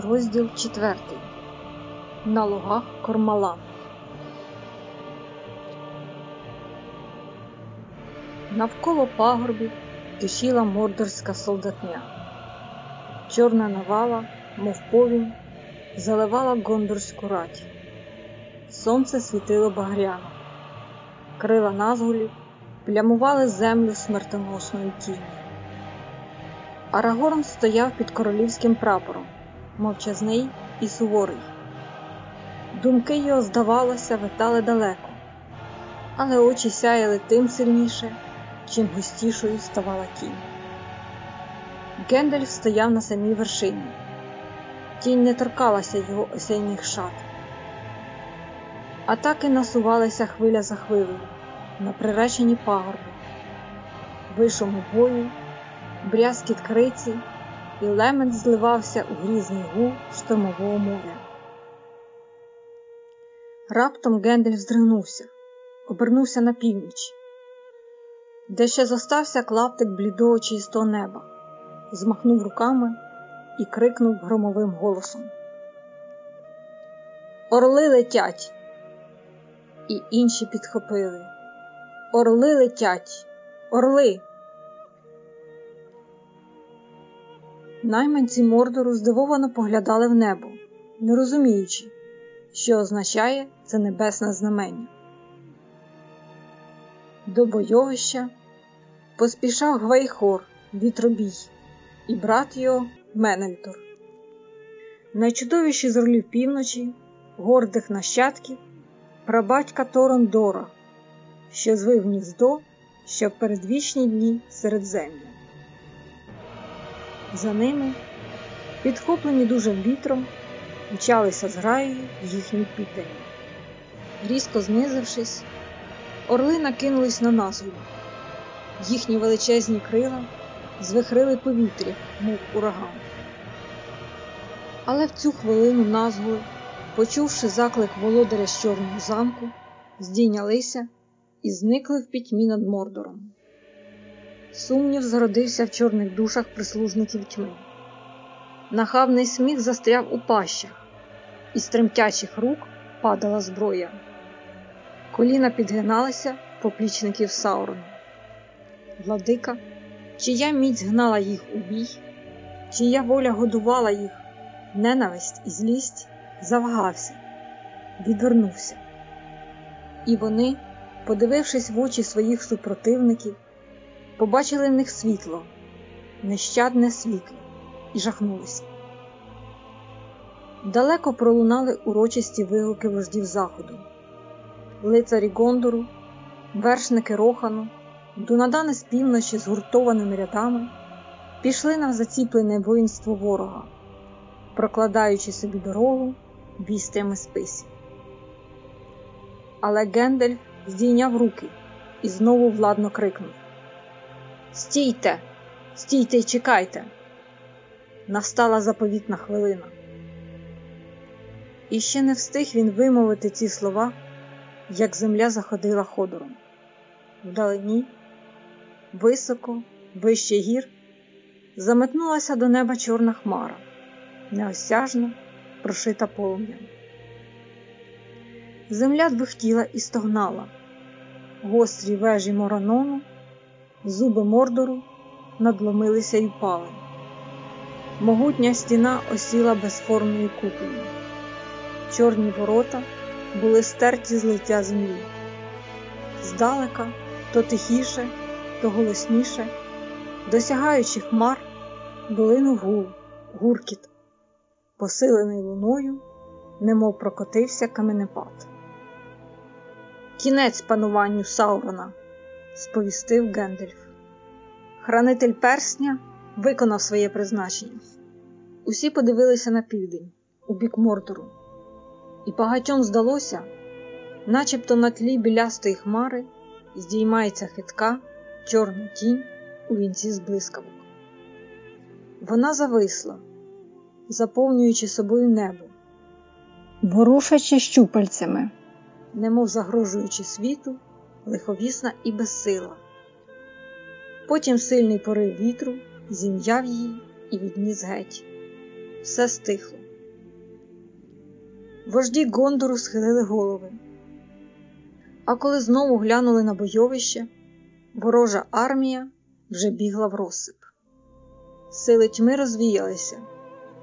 Розділ 4. На лугах Кормалан. Навколо пагорбів кишіла мордорська солдатня. Чорна навала, мов повінь, заливала гондорську рать. Сонце світило багряно. Крила назгулів плямували землю смертоносною тінню. Арагорн стояв під королівським прапором, мовчазний і суворий. Думки його, здавалося, витали далеко, але очі сяяли тим сильніше, чим густішою ставала тінь. Гендальф стояв на самій вершині. Тінь не торкалася його осяйних шат. Атаки насувалися хвиля за хвилею на приречені пагорби, вишому бою, брязкіт криці, і лемент зливався у грізний гул штормового моря. Раптом Гендальф здригнувся, обернувся на північ, де ще зостався клаптик блідого чистого неба, змахнув руками і крикнув громовим голосом. Орли летять! І інші підхопили. Орли летять, орли. Найманці Мордору здивовано поглядали в небо, не розуміючи, що означає це небесне знамення. До бойовища поспішав Гвейхор, вітробій, і брат його Менельтор. Найчудовіші з орлів півночі, гордих нащадків, прабатька Торондора, що звив гніздо, що в передвічні дні серед землі. За ними, підхоплені дужим вітром, мчалися з граєю їхні піддані. Різко знизившись, орли накинулись на назву. Їхні величезні крила звихрили повітря, мов ураган. Але в цю хвилину назгули, почувши заклик володаря з чорного замку, здійнялися і зникли в пітьмі над Мордором. Сумнів зародився в чорних душах прислужників тьми. Нахабний сміх застряв у пащах, і з тремтячих рук падала зброя. Коліна підгиналися поплічників Саурона. Владика, чия міць гнала їх у бій, чия воля годувала їх, ненависть і злість, завагався, відвернувся. І вони, подивившись в очі своїх супротивників, побачили в них світло, нещадне світло, і жахнулися. Далеко пролунали урочисті вигуки вождів заходу, лицарі Гондору, вершники Рохану, дунадани з півночі з гуртованими рядами пішли на заціплене воїнство ворога, прокладаючи собі дорогу вістрями списів. Але Гендальф здійняв руки і знову владно крикнув Стійте, стійте й чекайте. Настала заповітна хвилина. І ще не встиг він вимовити ці слова, як земля заходила ходором. Вдалині, високо, вище гір, заметнулася до неба чорна хмара, неосяжна, прошита полум'ям. Земля двихтіла і стогнала, гострі вежі Моранону Зуби мордору надломилися й впали. Могутня стіна осіла безформною куполою. Чорні ворота були стерті з лиця землі. Здалека, то тихіше, то голосніше, досягаючи хмар, долинув гул, гуркіт, посилений луною, немов прокотився каменепад. Кінець пануванню Саурона сповістив Гендальф. Хранитель персня виконав своє призначення. Усі подивилися на південь, у бік Мордору, і багатьом здалося, начебто на тлі білястої хмари здіймається хитка, чорна тінь у вінці з блискавок. Вона зависла, заповнюючи собою небо, ворушачи щупальцями, немов загрожуючи світу лиховісна і безсила. Потім сильний порив вітру зім'яв її і відніс геть. Все стихло. Вожді Гондору схилили голови. А коли знову глянули на бойовище, ворожа армія вже бігла в розсип. Сили тьми розвіялися,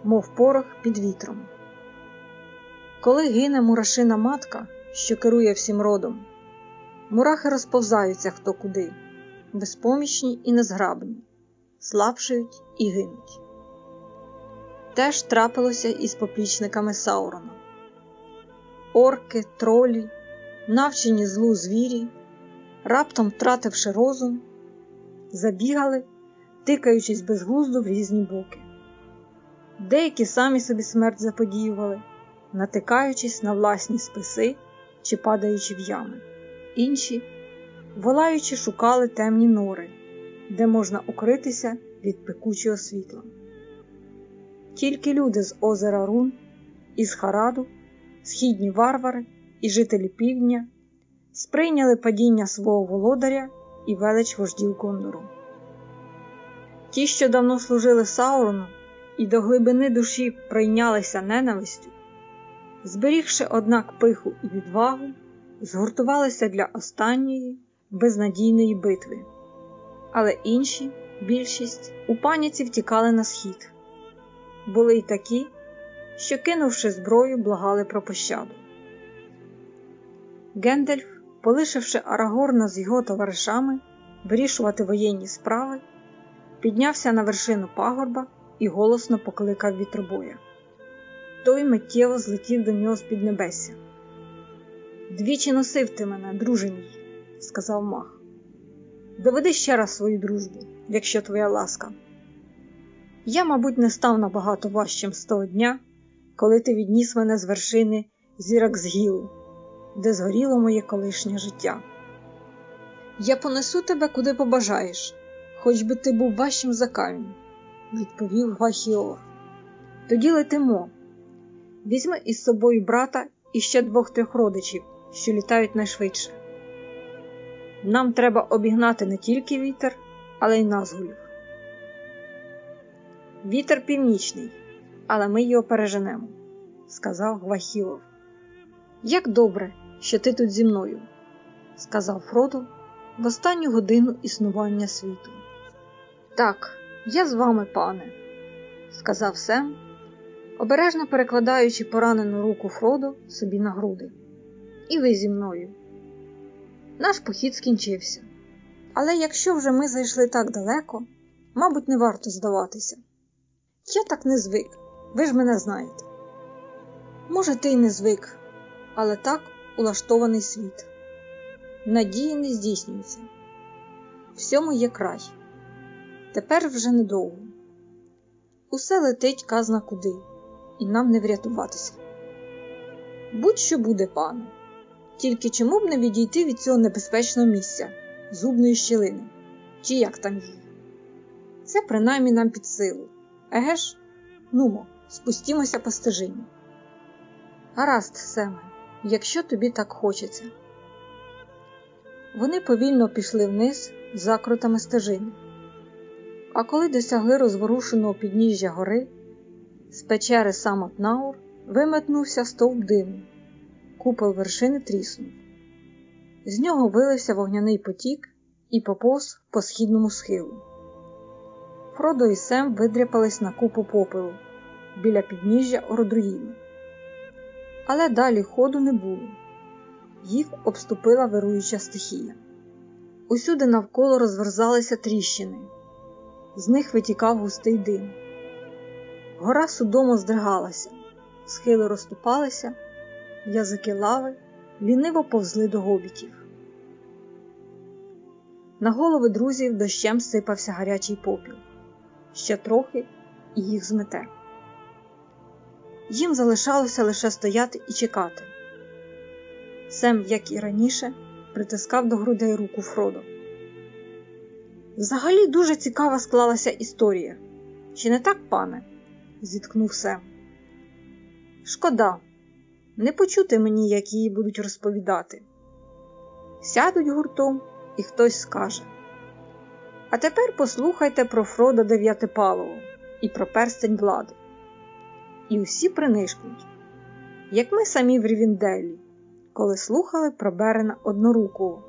мов порох під вітром. Коли гине мурашина матка, що керує всім родом, мурахи розповзаються хто куди, безпомічні і незграбні, слабшають і гинуть. Теж трапилося із поплічниками Саурона. Орки, тролі, навчені злу звірі, раптом втративши розум, забігали, тикаючись безглуздо в різні боки. Деякі самі собі смерть заподіювали, натикаючись на власні списи чи падаючи в ями. Інші, волаючи, шукали темні нори, де можна укритися від пекучого світла. Тільки люди з озера Рун, із Хараду, східні варвари і жителі півдня сприйняли падіння свого володаря і велич вождів Гондору. Ті, що давно служили Саурону і до глибини душі прийнялися ненавистю, зберігши, однак, пиху і відвагу, згуртувалися для останньої безнадійної битви, але інші, більшість, у паніці втікали на схід. Були й такі, що, кинувши зброю, благали про пощаду. Гендельф, полишивши Арагорна з його товаришами вирішувати воєнні справи, піднявся на вершину пагорба і голосно покликав вітробоя. Той миттєво злетів до нього з під небесся. Двічі носив ти мене, друже мій, сказав мах. Доведи ще раз свою дружбу, якщо твоя ласка. Я, мабуть, не став набагато важчим з того дня, коли ти відніс мене з вершини Зіраксгілу, де згоріло моє колишнє життя. Я понесу тебе куди побажаєш, хоч би ти був важчим за камінь, відповів Гахіор. Тоді летимо. Візьми із собою брата і ще двох трьох родичів, що літають найшвидше. Нам треба обігнати не тільки вітер, але й назгулів. Вітер північний, але ми його переженемо, сказав Гвахілов. Як добре, що ти тут зі мною, сказав Фродо в останню годину існування світу. Так, я з вами, пане, сказав Сем, обережно перекладаючи поранену руку Фродо собі на груди. І ви зі мною. Наш похід скінчився. Але якщо вже ми зайшли так далеко, мабуть, не варто здаватися. Я так не звик, ви ж мене знаєте. Може, ти й не звик, але так улаштований світ. Надії не здійснюються. Всьому є край. Тепер вже недовго. Усе летить казна куди, і нам не врятуватися. Будь-що буде, пане, тільки чому б не відійти від цього небезпечного місця, зубної щілини, чи як там її? Це принаймні нам під силу. Еге ж, нумо, спустімося по стежині. Гаразд, Семе, якщо тобі так хочеться. Вони повільно пішли вниз закрутами стежини. А коли досягли розворушеного підніжжя гори, з печери Самотнаур виметнувся стовп диму, купол вершини тріснув. З нього вилився вогняний потік і поповз по східному схилу. Фродо і Сем видряпались на купу попелу біля підніжжя Ородруїну. Але далі ходу не було. Їх обступила вируюча стихія. Усюди навколо розверзалися тріщини, з них витікав густий дим. Гора судомо здригалася, схили розступалися, язики лави ліниво повзли до гобітів. На голови друзів дощем сипався гарячий попіл. Ще трохи і їх змете. Їм залишалося лише стояти і чекати. Сем, як і раніше, притискав до грудей руку Фродо. Взагалі дуже цікава склалася історія. Чи не так, пане? зіткнув Сем. Шкода, не почути мені, як її будуть розповідати. Сядуть гуртом і хтось скаже. А тепер послухайте про Фрода Дев'ятипалого і про перстень влади. І усі принишкнуть. як ми самі в Рівінделі, коли слухали про Берена однорукого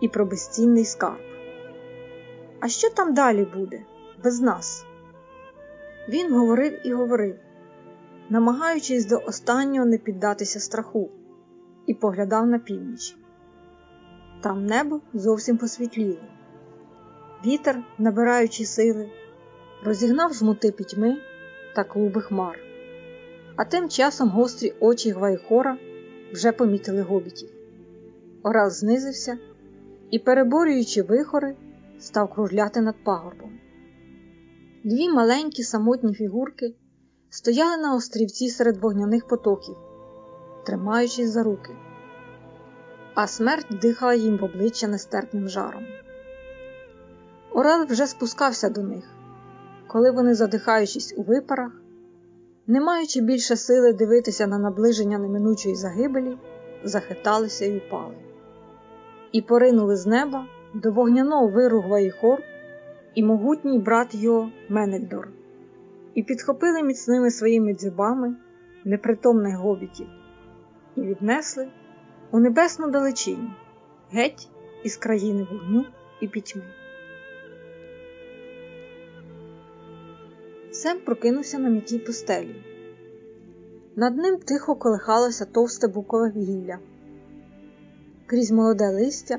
і про безцінний скарб. А що там далі буде, без нас? Він говорив і говорив, намагаючись до останнього не піддатися страху, і поглядав на північ. Там небо зовсім посвітліло. Вітер, набираючи сили, розігнав змути пітьми та клуби хмар. А тим часом гострі очі Гвайхора вже помітили гобітів. Орел знизився і, переборюючи вихори, став кружляти над пагорбом. Дві маленькі самотні фігурки стояли на острівці серед вогняних потоків, тримаючись за руки, а смерть дихала їм в обличчя нестерпним жаром. Орел вже спускався до них, коли вони, задихаючись у випарах, не маючи більше сили дивитися на наближення неминучої загибелі, захиталися й упали, і поринули з неба до вогняного виру Гваїхор і могутній брат його Менельдор, і підхопили міцними своїми дзюбами непритомних гобітів і віднесли у небесну далечінь, геть із країни вогню і пітьми. Сем прокинувся на м'якій постелі. Над ним тихо колихалося товсте букове гілля. Крізь молоде листя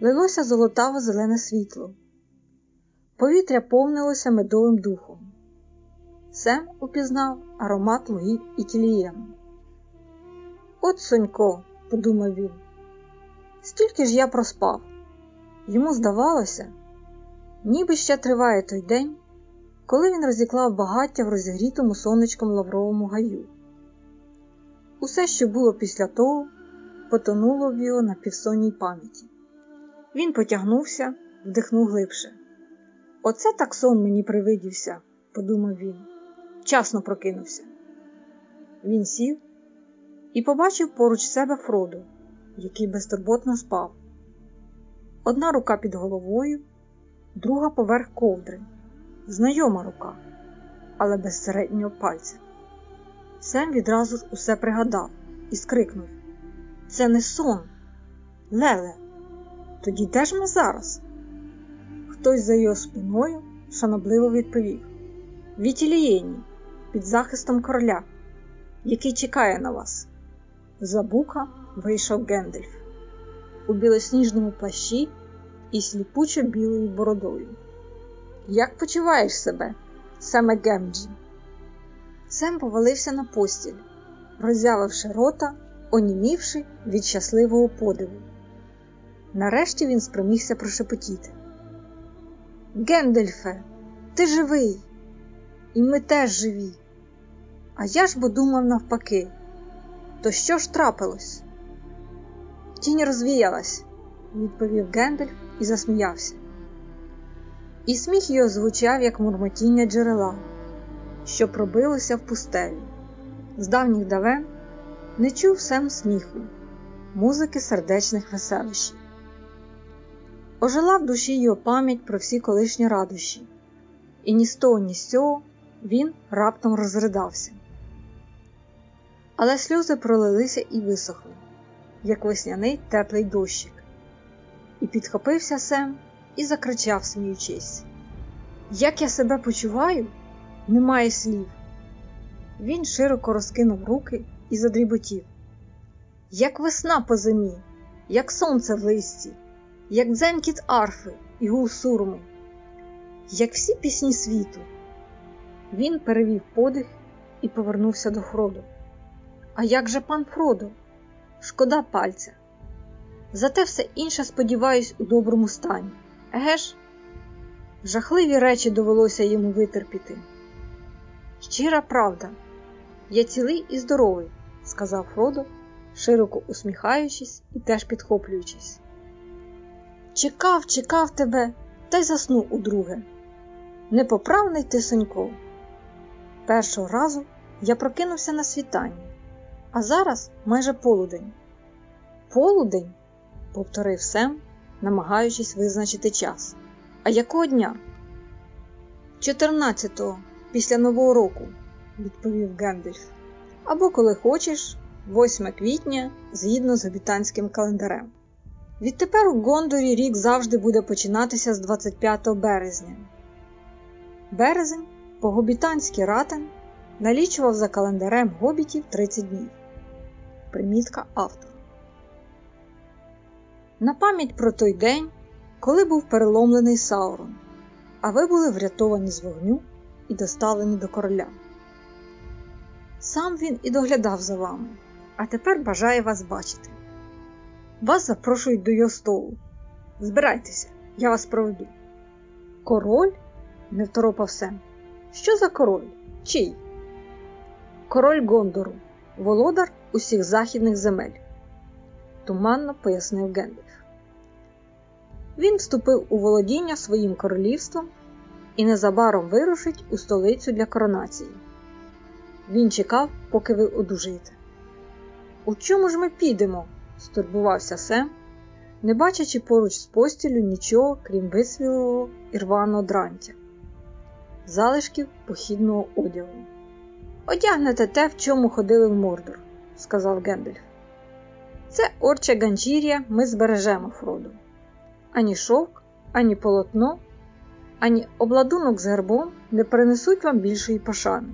лилося золотаво зелене світло. Повітря повнилося медовим духом. Сем упізнав аромат лугів і тілієм. От сонько, подумав він, стільки ж я проспав. Йому здавалося, ніби ще триває той день, коли він розіклав багаття в розігрітому сонечком лавровому гаю. Усе, що було після того, потонуло в його на півсонній пам'яті. Він потягнувся, вдихнув глибше. Оце так сон мені привидівся, подумав він. Вчасно прокинувся. Він сів і побачив поруч себе Фроду, який безтурботно спав. Одна рука під головою, друга поверх ковдри, знайома рука, але без середнього пальця. Сем відразу ж усе пригадав і скрикнув: Це не сон, Леле, тоді де ж ми зараз? Хтось за його спиною шанобливо відповів: Вітілієні, під захистом короля, який чекає на вас. За бука вийшов Гендельф у білосніжному плащі і сліпучо білою бородою. Як почуваєш себе, саме Гемджі? Сем повалився на постіль, роззявивши рота, онімівши від щасливого подиву. Нарешті він спромігся прошепотіти. Гендельфе, ти живий, і ми теж живі. А я ж бо думав навпаки. То що ж трапилось? Тінь розвіялась, відповів Гендельф і засміявся. І сміх його звучав, як мурмотіння джерела, що пробилося в пустелі. З давніх давен не чув сем сміху, музики сердечних веселищів. Ожила в душі його пам'ять про всі колишні радощі, і ні з того, ні з цього він раптом розридався. Але сльози пролилися і висохли, як весняний теплий дощик, і підхопився Сем і закричав, сміючись: Як я себе почуваю, немає слів. Він широко розкинув руки і задріботів, як весна по зимі, як сонце в листі як дзенькіт арфи і гул сурми, як всі пісні світу. Він перевів подих і повернувся до Фроду. А як же пан Фродо? Шкода пальця. Зате все інше, сподіваюсь, у доброму стані. Еге ж? Жахливі речі довелося йому витерпіти. Щира правда, я цілий і здоровий, сказав Фродо, широко усміхаючись і теж підхоплюючись. Чекав, чекав тебе та й заснув удруге. Непоправний ти, Сонько. Першого разу я прокинувся на світанні, а зараз майже полудень. Полудень? повторив Сем, намагаючись визначити час. А якого дня? Чотирнадцятого, після Нового року, відповів Гендельф. або, коли хочеш, 8 квітня згідно з гобітанським календарем. Відтепер у Гондорі рік завжди буде починатися з 25 березня. Березень по гобітанськи ратен налічував за календарем гобітів 30 днів. Примітка автора. На пам'ять про той день, коли був переломлений Саурон, а ви були врятовані з вогню і доставлені до короля. Сам він і доглядав за вами, а тепер бажає вас бачити. Вас запрошують до його столу. Збирайтеся, я вас проведу. Король? не второпав Сем. Що за король? Чий? Король Гондору, володар усіх західних земель, туманно пояснив Гендальф. Він вступив у володіння своїм королівством і незабаром вирушить у столицю для коронації. Він чекав, поки ви одужаєте. У чому ж ми підемо? стурбувався Сем, не бачачи поруч з постілю нічого, крім висвілого і рваного дрантя, залишків похідного одягу. Одягнете те, в чому ходили в Мордор, сказав Гендальф. Це орче ганчір'я ми збережемо Фроду. Ані шовк, ані полотно, ані обладунок з гербом не принесуть вам більшої пошани.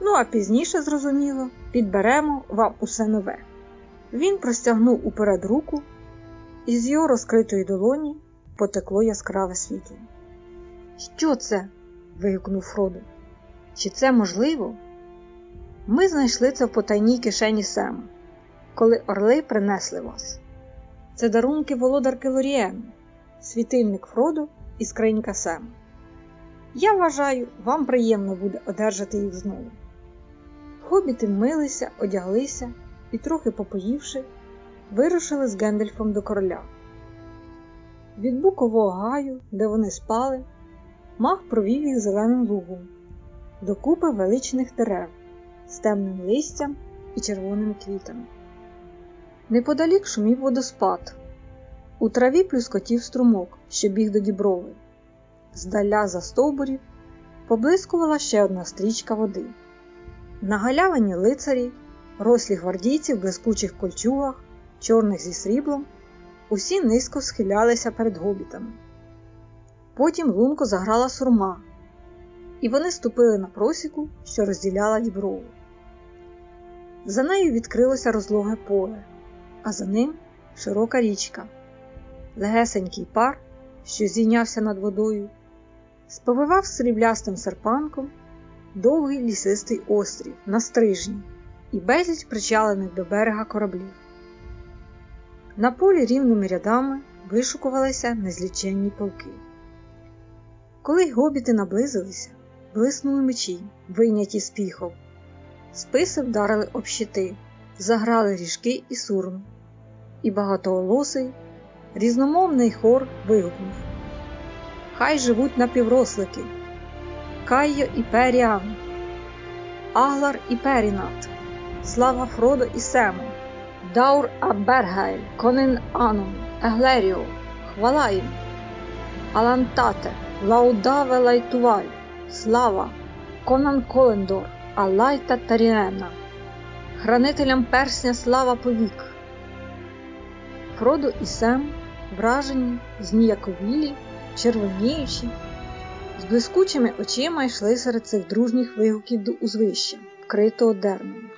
Ну, а пізніше, зрозуміло, підберемо вам усе нове. Він простягнув уперед руку, і з його розкритої долоні потекло яскраве світло. Що це? Вигукнув Фродо. Чи це можливо? Ми знайшли це в потайній кишені Сема, коли орли принесли вас. Це дарунки володарки Лоріену, світильник Фроду і скринька Сема. Я вважаю, вам приємно буде одержати їх знову. Хобіти вмилися, одяглися і, трохи попоївши, вирушили з Гендельфом до короля. Від букового гаю, де вони спали, мах провів їх зеленим лугом, до купи величних дерев з темним листям і червоними квітами. Неподалік шумів водоспад. У траві плюскотів струмок, що біг до діброви. Здаля за стовбурів поблискувала ще одна стрічка води. На галявині лицарі, рослі гвардійці в блискучих кольчугах, чорних зі сріблом, усі низько схилялися перед гобітами. Потім лунко заграла сурма, і вони ступили на просіку, що розділяла діброву. За нею відкрилося розлоге поле, а за ним широка річка, легесенький пар, що зійнявся над водою, сповивав сріблястим серпанком довгий лісистий острів на стрижні і безліч причалених до берега кораблів. На полі рівними рядами вишукувалися незліченні полки. Коли гобіти наблизилися, блиснули мечі, вийняті з піхов, списи вдарили об щити, заграли ріжки і сурм, і багатоголосий, різномовний хор вигукнув. Хай живуть напіврослики, Кайо і Періан, Аглар і Перінат, Слава Фродо і Сему, Даур Абергайль, Конин Анон, Еглеріо, хвала їм, Алантате, Лаудаве Лайтуваль, Слава, Конан Колендор, Алайта Таріена, Хранителям персня слава повік. Фродо і Сем, вражені, зніяковілі, червоніючі, з блискучими очима йшли серед цих дружніх вигуків до узвища, вкритого дерном.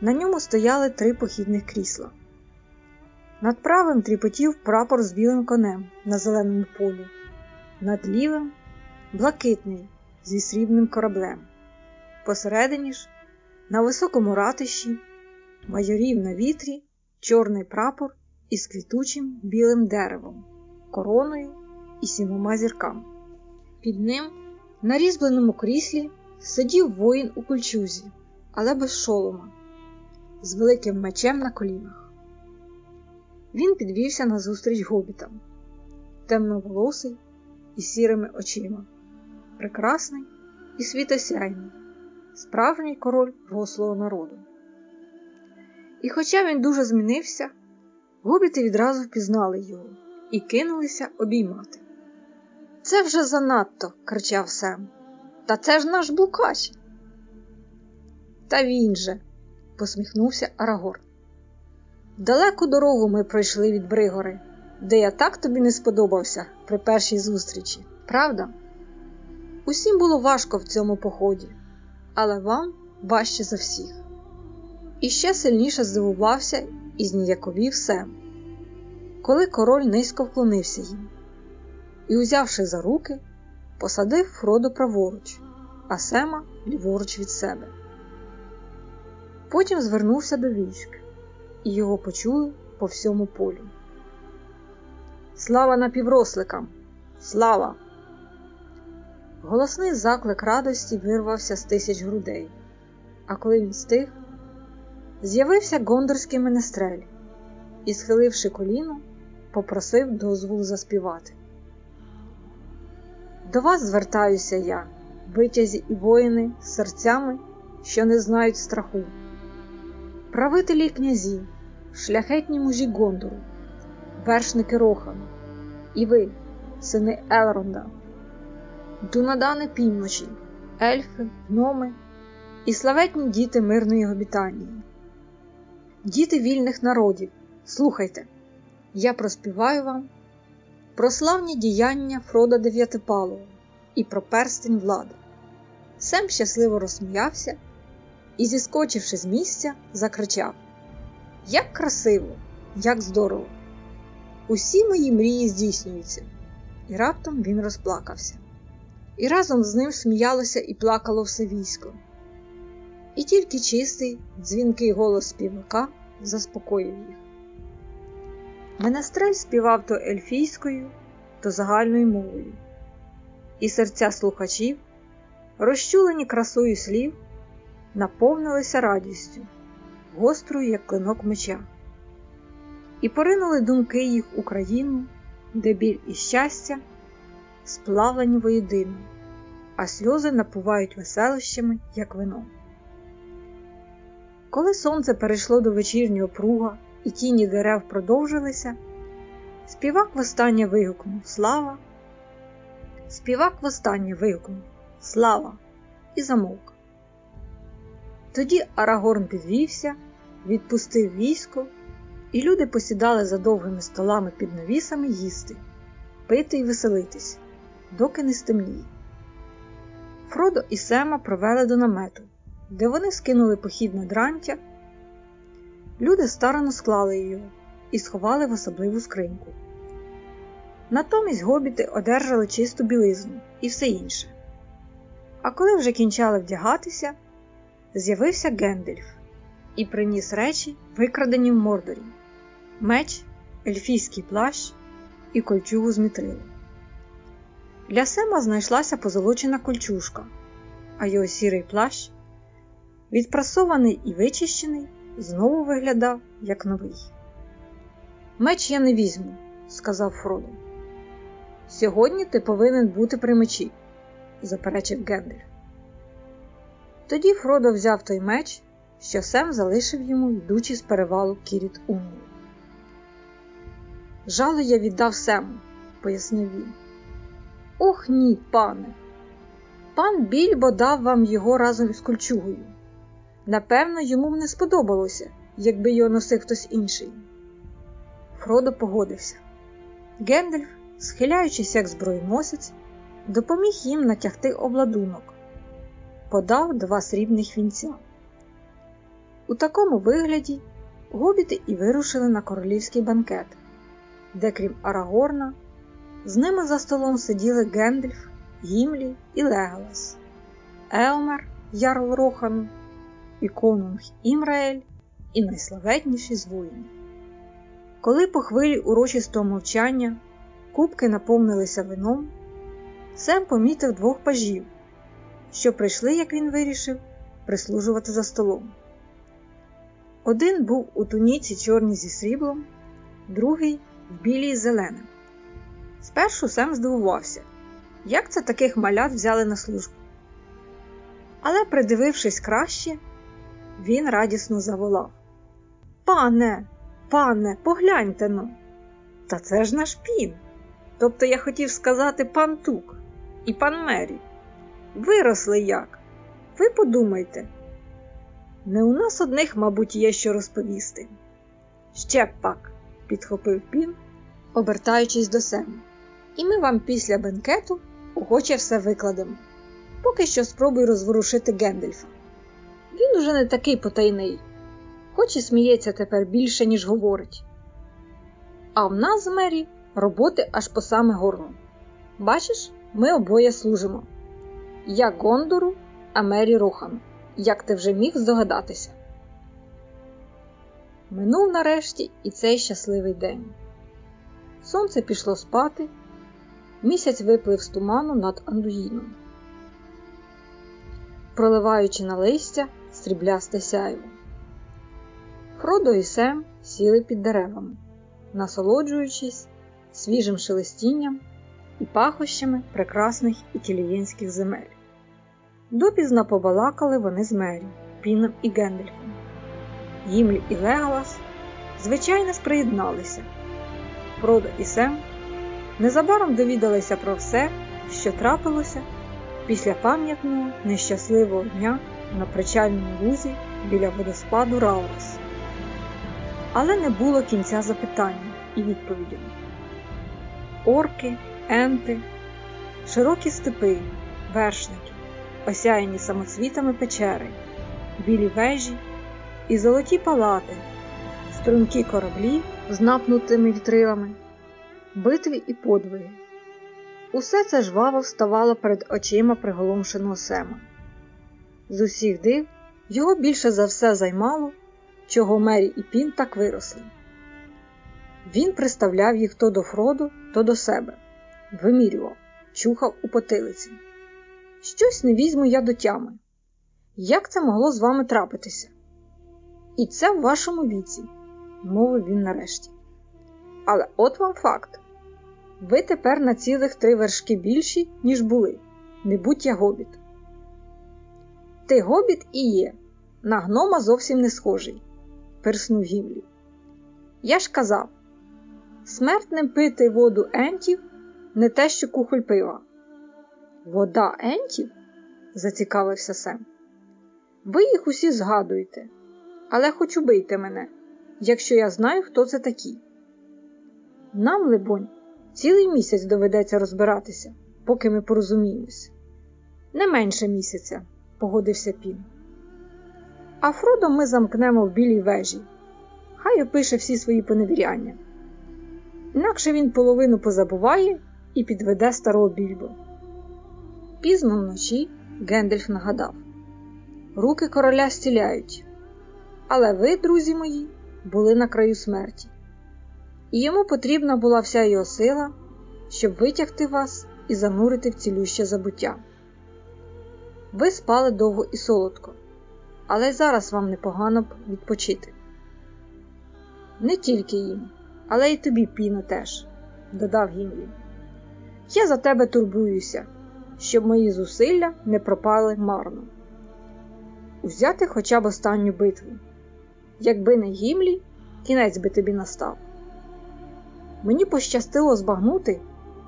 На ньому стояли три похідних крісла. Над правим тріпотів прапор з білим конем на зеленому полі, над лівим блакитний зі срібним кораблем. Посередині ж, на високому ратищі, майорів на вітрі, чорний прапор із квітучим білим деревом, короною і сімома зірками. Під ним, на різьбленому кріслі, сидів воїн у кульчузі, але без шолома, з великим мечем на колінах. Він підвівся назустріч гобітам, темноволосий і сірими очима, прекрасний і світосяйний, справжній король рослого народу. І хоча він дуже змінився, гобіти відразу впізнали його і кинулися обіймати. Це вже занадто, кричав Сем. Та це ж наш блукач. Та він же, посміхнувся Арагор. Далеку дорогу ми пройшли від Бригори, де я так тобі не сподобався при першій зустрічі, правда? Усім було важко в цьому поході, але вам важче за всіх. І ще сильніше здивувався і зніяковів Сем, коли король низько вклонився їм і, узявши за руки, посадив Фродо праворуч, а Сема ліворуч від себе. Потім звернувся до військ, і його почули по всьому полю. Слава напівросликам! Слава! Голосний заклик радості вирвався з тисяч грудей, а коли він стих, з'явився гондорський менестрель і, схиливши коліно, попросив дозволу заспівати. До вас звертаюся я, витязі і воїни з серцями, що не знають страху, правителі й князі, шляхетні мужі Гондору, вершники Рохану, і ви, сини Елронда, Дунадани півночі, ельфи, гноми і славетні діти мирної обітанії. Діти вільних народів, слухайте, я проспіваю вам про славні діяння Фрода Дев'ятипалого і про перстень влади. Сем щасливо розсміявся і, зіскочивши з місця, закричав: Як красиво, як здорово! Усі мої мрії здійснюються, і раптом він розплакався. І разом з ним сміялося і плакало все військо. І тільки чистий, дзвінкий голос співака заспокоїв їх. Менестрель співав то ельфійською, то загальною мовою, і серця слухачів, розчулені красою слів, наповнилися радістю, гострою, як клинок меча, і поринули думки їх у країну, де біль і щастя сплавлені воєдино, а сльози напувають веселощами, як вино. Коли сонце перейшло до вечірнього пруга і тіні дерев продовжилися, співак востаннє вигукнув Слава. Співак востаннє вигукнув Слава і замовк. Тоді Арагорн підвівся, відпустив військо, і люди посідали за довгими столами під навісами їсти, пити й веселитись, доки не стемніє. Фродо і Сема провели до намету, де вони скинули похід на дрантя. Люди старано склали його і сховали в особливу скриньку. Натомість гобіти одержали чисту білизну і все інше. А коли вже кінчали вдягатися, з'явився Гендельф і приніс речі, викрадені в Мордорі меч, ельфійський плащ і кольчугу з мітрилу. Для Сема знайшлася позолочена кольчужка, а його сірий плащ, відпрасований і вичищений, знову виглядав як новий. Меч я не візьму, сказав Фродо. Сьогодні ти повинен бути при мечі, заперечив Гендель. Тоді Фродо взяв той меч, що Сем залишив йому, йдучи з перевалу Кіріт Унгу. Жало я віддав Сему, пояснив він. Ох ні, пане. Пан Більбо дав вам його разом із кольчугою. Напевно, йому б не сподобалося, якби його носив хтось інший. Фродо погодився. Гендальф, схиляючись як зброєносець, допоміг їм натягти обладунок, подав два срібних вінця. У такому вигляді гобіти і вирушили на королівський банкет, де, крім Арагорна, з ними за столом сиділи Гендальф, Гімлі і Леголас, Еомер, Ярл Рохану, і Конунг Імраель, і найславетніші з воїнів. Коли по хвилі урочистого мовчання кубки наповнилися вином, Сем помітив двох пажів, що прийшли, як він вирішив, прислужувати за столом. Один був у туніці чорній зі сріблом, другий в білій зеленим. Спершу Сем здивувався, як це таких малят взяли на службу. Але, придивившись краще, він радісно заволав Пане, пане, погляньте но. Та це ж наш пін. Тобто я хотів сказати пан Тук і пан Мері. Виросли як? Ви подумайте. Не у нас одних, мабуть, є що розповісти. Ще пак, підхопив пін, обертаючись до себе. І ми вам після бенкету охоче все викладемо. Поки що спробуй розворушити Гендельфа. Він уже не такий потайний, хоч і сміється тепер більше, ніж говорить. А в нас з Мері роботи аж по саме горло. Бачиш, ми обоє служимо. Я Гондору, а Мері Рохану, як ти вже міг здогадатися. Минув нарешті і цей щасливий день. Сонце пішло спати, місяць виплив з туману над Андуїном, проливаючи на листя сріблясте сяйво. Фродо і Сем сіли під деревами, насолоджуючись свіжим шелестінням і пахощами прекрасних італієнських земель. Допізно побалакали вони з Мері, Піном і Гендельфом. Гімлі і Леголас, звичайно, сприєдналися. Фродо і Сем незабаром довідалися про все, що трапилося після пам'ятного нещасливого дня на причальному лузі біля водоспаду Раурас. Але не було кінця запитанням і відповідям. Орки, енти, широкі степи, вершники, осяяні самоцвітами печери, білі вежі і золоті палати, стрункі кораблі з напнутими вітрилами, битві і подвиги. Усе це жваво вставало перед очима приголомшеного Сема. З усіх див його більше за все займало, чого Мері і Пін так виросли. Він приставляв їх то до Фроду, то до себе, вимірював, чухав у потилиці. Щось не візьму я до тями. Як це могло з вами трапитися? І це в вашому віці, мовив він нарешті. Але от вам факт: ви тепер на цілих три вершки більші, ніж були, не будь я гобіт. Ти гобіт і є, на гнома зовсім не схожий, перснув Гімлі. Я ж казав, смертним пити воду ентів не те, що кухоль пива. Вода ентів? зацікавився Сем. Ви їх усі згадуєте, але хоч убийте мене, якщо я знаю, хто це такі. Нам, либонь, цілий місяць доведеться розбиратися, поки ми порозуміємось. Не менше місяця, погодився Пін. А Фродо ми замкнемо в білій вежі. Хай опише всі свої поневіряння. Інакше він половину позабуває і підведе старого більбо. Пізно вночі Гендельф нагадав руки короля стіляють, але ви, друзі мої, були на краю смерті, і йому потрібна була вся його сила, щоб витягти вас і занурити в цілюще забуття. Ви спали довго і солодко, але зараз вам непогано б відпочити. Не тільки їм, але й тобі, Піно, теж, додав Гімлі. Я за тебе турбуюся, щоб мої зусилля не пропали марно. Узяти хоча б останню битву. Якби не Гімлі, кінець би тобі настав. Мені пощастило збагнути,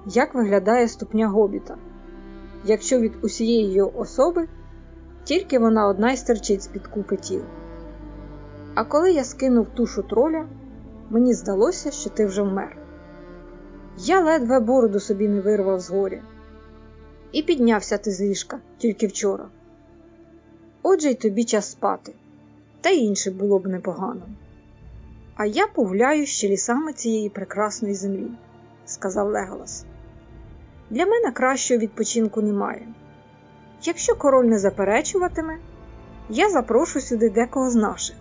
як виглядає ступня гобіта, якщо від усієї його особи тільки вона одна й стерчить з-під купи тіл. А коли я скинув тушу троля, мені здалося, що ти вже вмер. Я ледве бороду собі не вирвав з горя. І піднявся ти з ліжка тільки вчора. Отже й тобі час спати, та інше було б непогано. А я погуляю ще лісами цієї прекрасної землі, сказав Леголас. Для мене кращого відпочинку немає. Якщо король не заперечуватиме, я запрошу сюди декого з наших.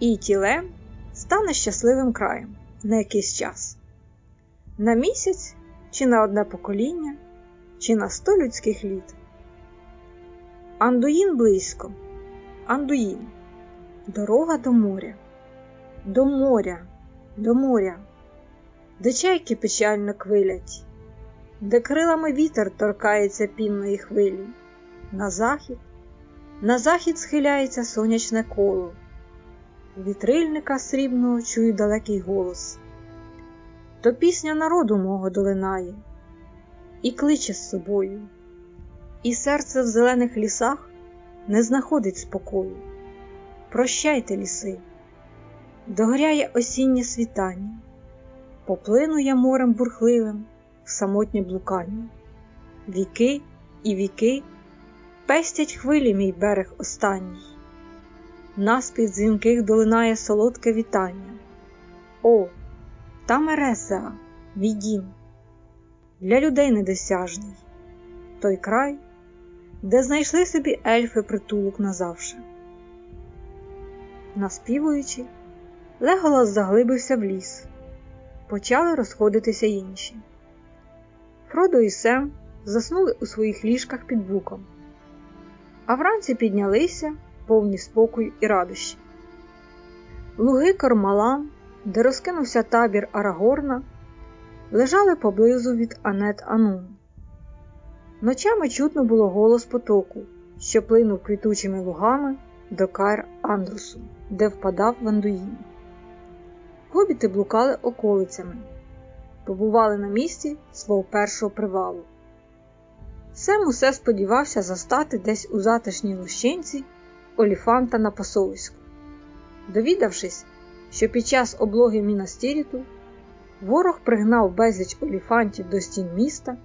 І тілем стане щасливим краєм на якийсь час. На місяць чи на одне покоління, чи на сто людських літ. Андуїн близько, Андуїн, дорога до моря, до моря, до моря, де чайки печально квилять, де крилами вітер торкається пінної хвилі, на захід, на захід схиляється сонячне коло, вітрильника срібного чую далекий голос. То пісня народу мого долинає. І кличе з собою, і серце в зелених лісах не знаходить спокою, прощайте, ліси, догоряє осіннє світання, поплину я морем бурхливим в самотнє блукання. Віки і віки пестять хвилі мій берег останній, наспів дзвінких долинає солодке вітання. О, та Мереса, мій дім, для людей недосяжний, той край, де знайшли собі ельфи притулок назавше. Наспівуючи, Леголас заглибився в ліс, почали розходитися інші. Фродо і Сем заснули у своїх ліжках під буком, а вранці піднялися повні спокою і радощі. Луги Кормалан, де розкинувся табір Арагорна, лежали поблизу від Анет Анун. Ночами чутно було голос потоку, що плинув квітучими лугами до Кайр Андрусу, де впадав в Андуїн. Гобіти блукали околицями, побували на місці свого першого привалу. Сем усе сподівався застати десь у затишній лощинці оліфанта на пасовиську. Довідавшись, що під час облоги Мінас-Тіріту ворог пригнав безліч оліфантів до стін міста,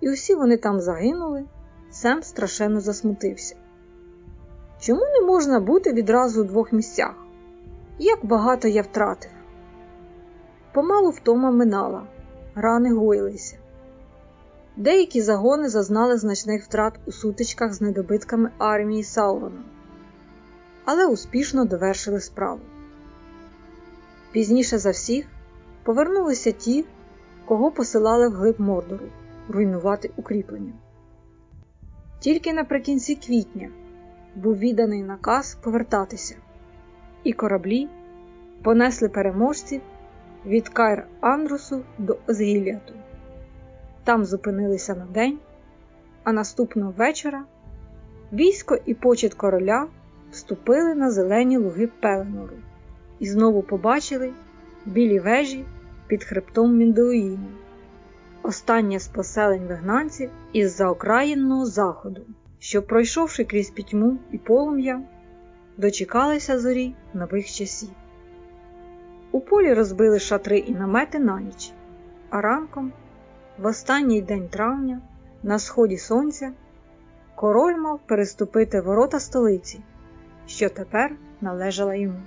і усі вони там загинули, Сем страшенно засмутився. Чому не можна бути відразу у двох місцях? Як багато я втратив? Помалу втома минала, рани гоїлися. Деякі загони зазнали значних втрат у сутичках з недобитками армії Саурона, але успішно довершили справу. Пізніше за всіх повернулися ті, кого посилали вглиб Мордору руйнувати укріплення. Тільки наприкінці квітня був відданий наказ повертатися, і кораблі понесли переможців від Кайр Андрусу до Озгіліату. Там зупинилися на день, а наступного вечора військо і почет короля вступили на зелені луги Пеленору і знову побачили білі вежі під хребтом Міндуїну, останнє з поселень вигнанців із заокраїнного заходу, що, пройшовши крізь пітьму і полум'я, дочекалися зорі нових часів. У полі розбили шатри і намети на ніч, а ранком, в останній день травня, на сході сонця, король мав переступити ворота столиці, що тепер належала йому.